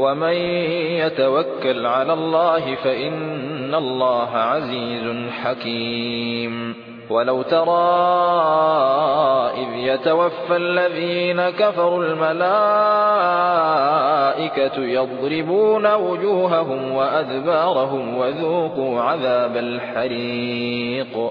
ومن يتوكل على الله فإن الله عزيز حكيم. ولو ترى إذ يتوفى الذين كفروا الملائكة يضربون وجوههم وأدبارهم وذوقوا عذاب الحريق.